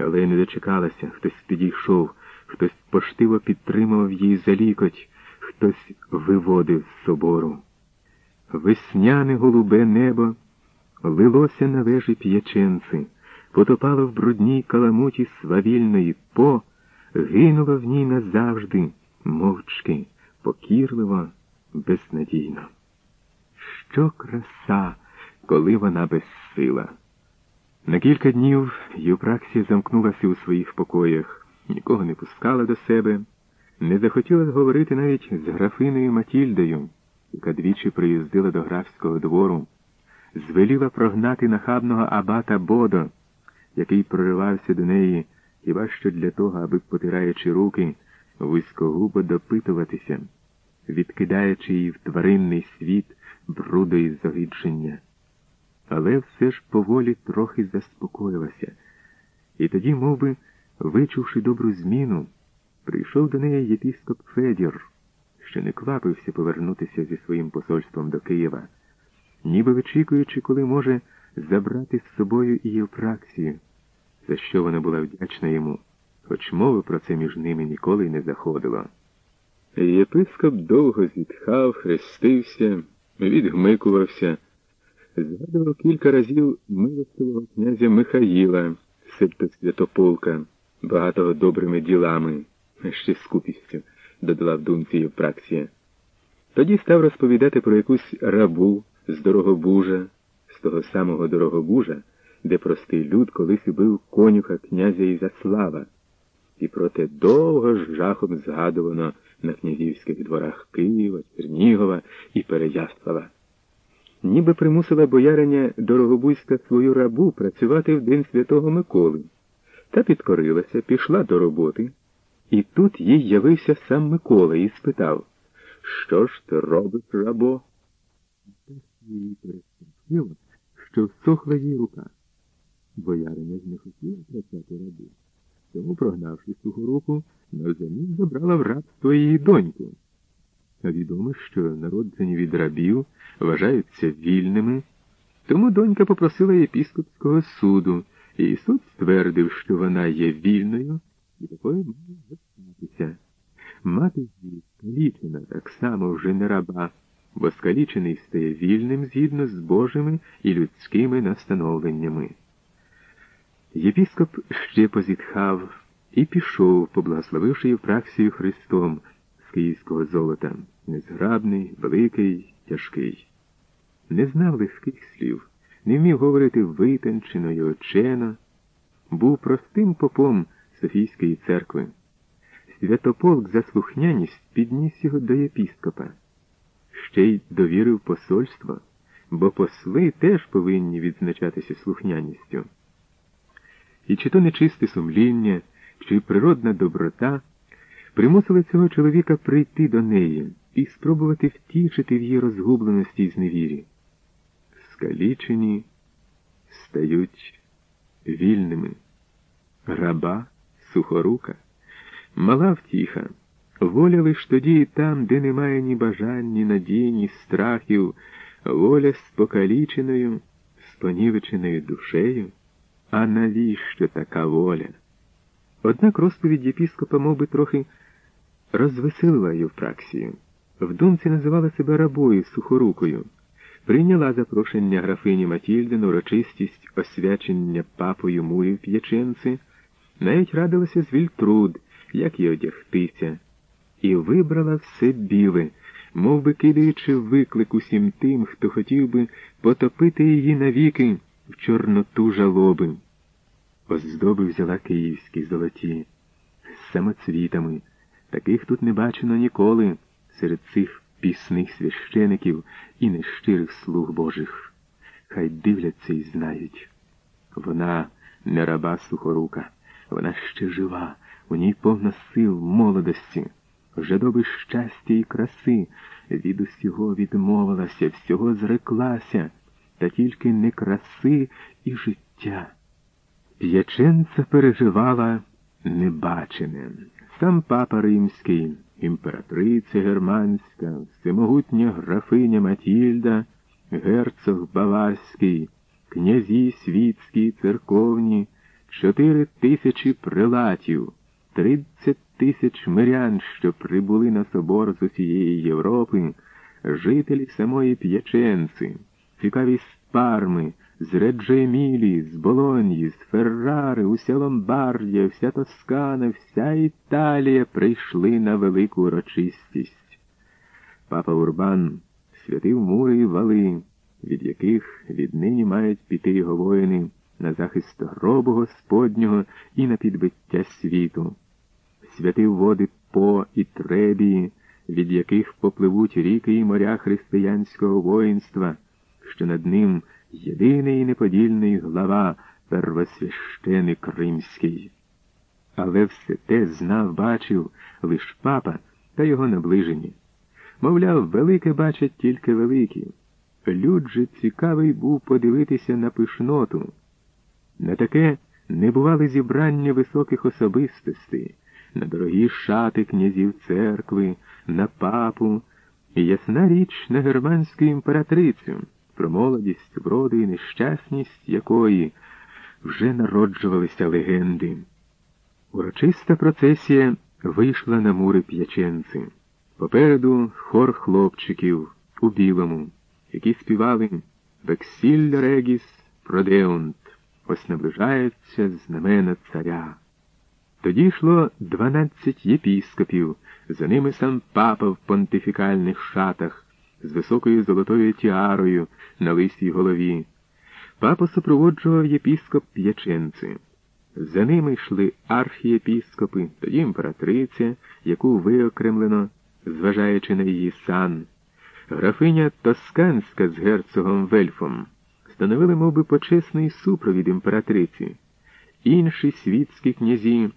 Але не дочекалася, хтось підійшов, хтось поштиво підтримував її за лікоть, хтось виводив з собору. Весняне голубе небо лилося на вежі п'яченци, потопало в брудній каламуті свавільної по, гинуло в ній назавжди, мовчки, покірливо, безнадійно. Що краса, коли вона безсила! На кілька днів Євпраксія замкнулася у своїх покоях, нікого не пускала до себе, не захотіла говорити навіть з графиною Матільдою, яка двічі приїздила до графського двору, звеліла прогнати нахабного абата Бодо, який проривався до неї хіба що для того, аби, потираючи руки, вузькогубо допитуватися, відкидаючи її в тваринний світ бруду і загидження але все ж поволі трохи заспокоїлася. І тоді, мов би, вичувши добру зміну, прийшов до неї єпіскоп Федір, що не квапився повернутися зі своїм посольством до Києва, ніби вичікуючи, коли може забрати з собою і Євпраксію, за що вона була вдячна йому, хоч мови про це між ними ніколи й не заходило. Єпископ довго зітхав, хрестився, відгмикувався. Згадував кілька разів милостивого князя Михаїла, святополка, багатого добрими ділами, ще скупістю, додала в думці Євпраксія. Тоді став розповідати про якусь рабу з Дорогобужа, з того самого Дорогобужа, де простий люд колись убив конюха князя Ізаслава, і про те довго ж жахом згадувано на князівських дворах Києва, Чернігова і Переяслава ніби примусила бояриня Дорогобузька свою рабу працювати в день святого Миколи. Та підкорилася, пішла до роботи, і тут їй явився сам Микола і спитав, що ж ти робиш, рабо? Її перестрашило, що всохла їй рука. Бояриня ж не хотіла працювати рабу. Тому, прогнавши суху руку, навзамін забрала в рабство її доньку. Відомо, що народжені від рабів вважаються вільними, тому донька попросила єпіскопського суду, і суд ствердив, що вона є вільною і такою має зостатися. Мати її скалічена так само вже не раба, бо скалічений стає вільним згідно з Божими і людськими настановленнями. Єпіскоп ще позітхав і пішов, поблагословивши Євпраксію Христом київського золота, незграбний, великий, тяжкий. Не знав легких слів, не вмів говорити витончено й очено, був простим попом Софійської церкви. Святополк за слухняність підніс його до єпіскопа, ще й довірив посольство, бо посли теж повинні відзначатися слухняністю. І чи то нечисте сумління, чи природна доброта примусили цього чоловіка прийти до неї і спробувати втішити в її розгубленості й зневірі. Скалічені стають вільними. Раба, сухорука, мала втіха, воля лиш тоді і там, де немає ні бажань, ні надій, ні страхів, воля з покаліченою, спонівеченою душею. А навіщо така воля? Однак розповідь єпіскопа мов би, трохи розвеселила Євпраксію. В думці називала себе рабою сухорукою, прийняла запрошення графині Матільди на урочистість освячення папою мурів п'яченці, навіть радилася з Вільтруд, як їй одягтися, і вибрала все біле, мов би кидаючи виклик усім тим, хто хотів би потопити її навіки в чорноту жалоби. Оздоби взяла київські золоті, з самоцвітами. Таких тут не бачено ніколи серед цих пісних священиків і нещирих слуг Божих. Хай дивляться і знають. Вона не раба сухорука, вона ще жива, у ній повна сил, молодості, жадоби щастя і краси, від усього відмовилася, всього зреклася, та тільки не краси і життя. П'яченця переживала небачене. Сам папа римський, імператриця германська, всемогутня графиня Матільда, герцог Баварський, князі світські, церковні, чотири тисячі прилатів, тридцять тисяч мирян, що прибули на собор з усієї Європи, жителі самої П'яченци, цікаві з Парми, з Реджо Емілії, з Болоньї, з Феррари, уся Ломбардія, вся Тоскана, вся Італія прийшли на велику урочистість. Папа Урбан святив мури і вали, від яких віднині мають піти його воїни на захист гробу Господнього і на підбиття світу. Святив води По і Требії, від яких попливуть ріки і моря християнського воїнства, що над ним єдиний неподільний глава первосвященик Римський. Але все те знав, бачив лиш папа та його наближені. Мовляв, велике бачать тільки великі. Люд же цікавий був подивитися на пишноту. На таке не бували зібрання високих особистостей, на дорогі шати князів церкви, на папу, і ясна річ на германську імператрицю, про молодість, вроду і нещасність якої вже народжувалися легенди. Урочиста процесія вийшла на мури п'яченци. Попереду хор хлопчиків у білому, які співали Вексілля Регіс Продеунт, ось наближаються знамена царя. Тоді йшло дванадцять єпіскопів, за ними сам папа в понтифікальних шатах, з високою золотою тіарою на лисій голові. Папа супроводжував єпіскоп П'яченци. За ними йшли архієпіскопи, тоді імператриця, яку виокремлено зважаючи на її сан, графиня Тосканська з герцогом Вельфом становили мов би, почесний супровід імператриці, інші світські князі.